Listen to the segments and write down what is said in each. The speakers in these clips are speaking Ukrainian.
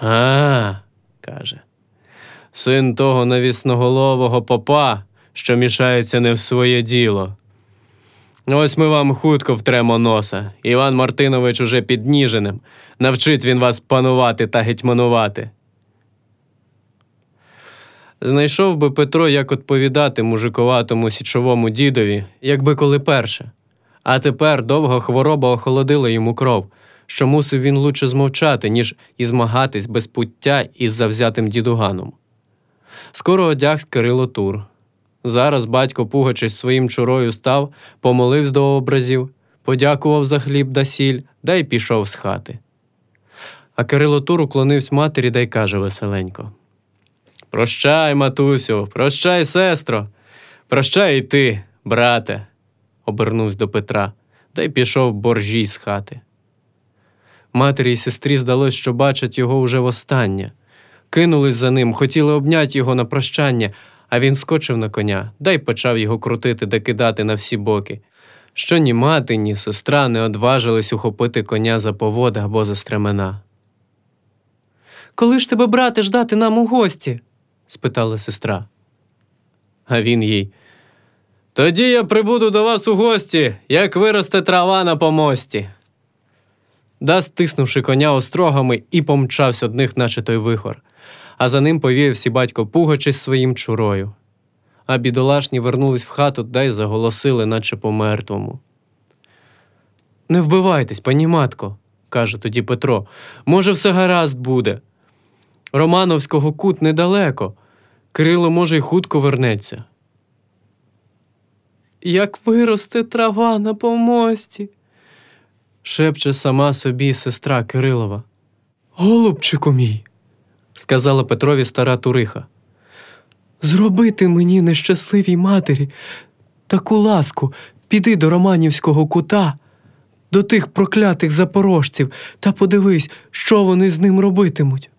А, каже. Син того навісноголового попа, що мішається не в своє діло. Ось ми вам хутко втремо носа. Іван Мартинович уже підніженим. Навчить він вас панувати та гетьманувати. Знайшов би Петро, як відповідати мужиковатому січовому дідові, якби коли перше. А тепер довга хвороба охолодила йому кров, що мусив він лучше змовчати, ніж і змагатись без пуття із завзятим дідуганом. Скоро одяг Кирило Тур. Зараз батько, пугачись своїм чурою, став, помолився до образів, подякував за хліб да сіль, да й пішов з хати. А Кирило Тур уклонився матері да й каже веселенько: Прощай, матусю, прощай, сестро, прощай і ти, брате, обернувся до Петра, та й пішов боржій з хати. Матері й сестрі здалось, що бачать його уже востаннє. Кинулись за ним, хотіли обняти його на прощання, а він скочив на коня, да й почав його крутити да кидати на всі боки. Що ні мати, ні сестра не одважились ухопити коня за повода або за стремена. Коли ж тебе, брате, ждати нам у гості? спитала сестра. А він їй. Тоді я прибуду до вас у гості, як виросте трава на помості. Да, стиснувши коня острогами, і помчався одних, наче той вихор, а за ним повіявся батько пугачись своїм чурою. А бідолашні вернулись в хату да й заголосили, наче по мертвому. Не вбивайтесь, пані матко, каже тоді Петро. Може, все гаразд буде. Романовського кут недалеко. Кирило, може, й хутко вернеться. Як виросте трава на помості, шепче сама собі сестра Кирилова. Голубчику мій, сказала Петрові стара Туриха. Зробити мені нещасливій матері таку ласку, піди до Романівського кута, до тих проклятих запорожців, та подивись, що вони з ним робитимуть.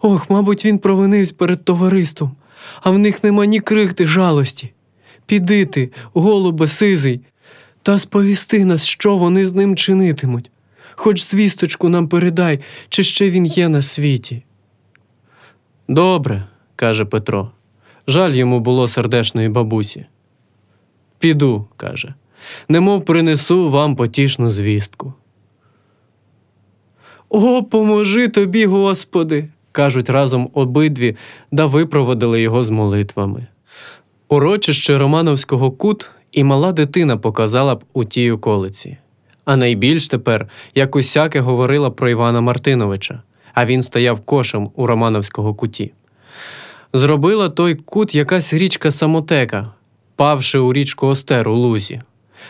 Ох, мабуть, він провинився перед товариством, а в них нема ні крихти жалості. Піди ти, голубе сизий, та сповісти нас, що вони з ним чинитимуть. Хоч звісточку нам передай, чи ще він є на світі. Добре, каже Петро. Жаль йому було сердешної бабусі. Піду, каже, немов принесу вам потішну звістку. О, поможи тобі, Господи, кажуть разом обидві, да випроводили його з молитвами. Урочище Романовського кут і мала дитина показала б у тій околиці. А найбільш тепер, як усяке говорила про Івана Мартиновича, а він стояв кошем у Романовського куті. Зробила той кут якась річка самотека, павши у річку Остер у лузі.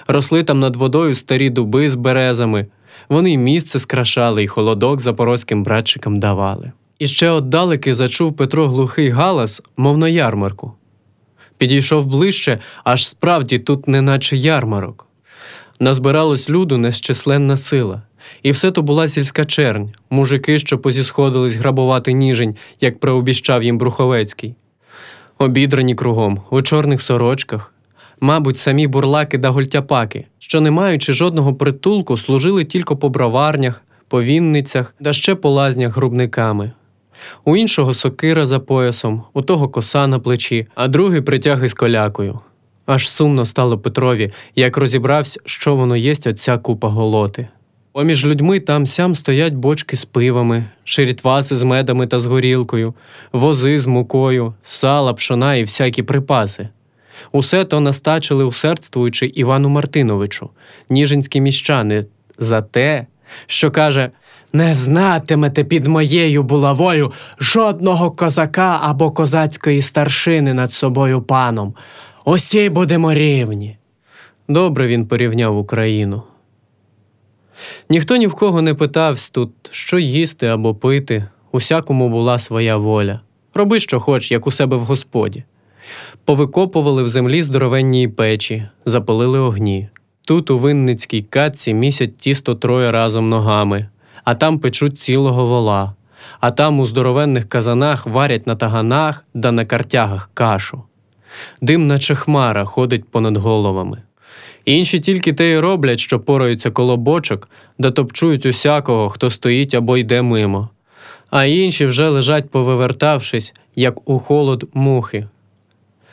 Росли там над водою старі дуби з березами, вони місце скрашали, і холодок запорозьким братчикам давали. І ще отдалеки зачув Петро глухий галас, мов на ярмарку. Підійшов ближче, аж справді тут неначе ярмарок. Назбиралось люду нещисленна сила, і все то була сільська чернь, мужики, що позісходились грабувати ніжень, як преобіщав їм Бруховецький. Обідрані кругом, у чорних сорочках, мабуть, самі бурлаки да гультяпаки, що, не маючи жодного притулку, служили тільки по броварнях, по вінницях да ще по лазнях грубниками. У іншого сокира за поясом, у того коса на плечі, а другий притяг із колякою. Аж сумно стало Петрові, як розібрався, що воно єсть оця купа голоти. Поміж людьми там сям стоять бочки з пивами, ширітваси з медами та з горілкою, вози з мукою, сала, пшона і всякі припаси. Усе то настачили усердствуючи Івану Мартиновичу, ніжинські міщани, за те, що каже не знатимете під моєю булавою жодного козака або козацької старшини над собою паном. Усі будемо рівні. Добре він порівняв Україну. Ніхто ні в кого не питався тут, що їсти або пити, усякому була своя воля. Роби, що хоч, як у себе в господі. Повикопували в землі здоровенні печі, запалили огні. Тут, у винницькій катці, місять тісто троє разом ногами, а там печуть цілого вола, а там у здоровенних казанах варять на таганах да на картягах кашу. Дим, наче хмара, ходить понад головами. Інші тільки те й роблять, що пораються коло бочок, да топчують усякого, хто стоїть або йде мимо. а інші вже лежать повивертавшись, як у холод мухи.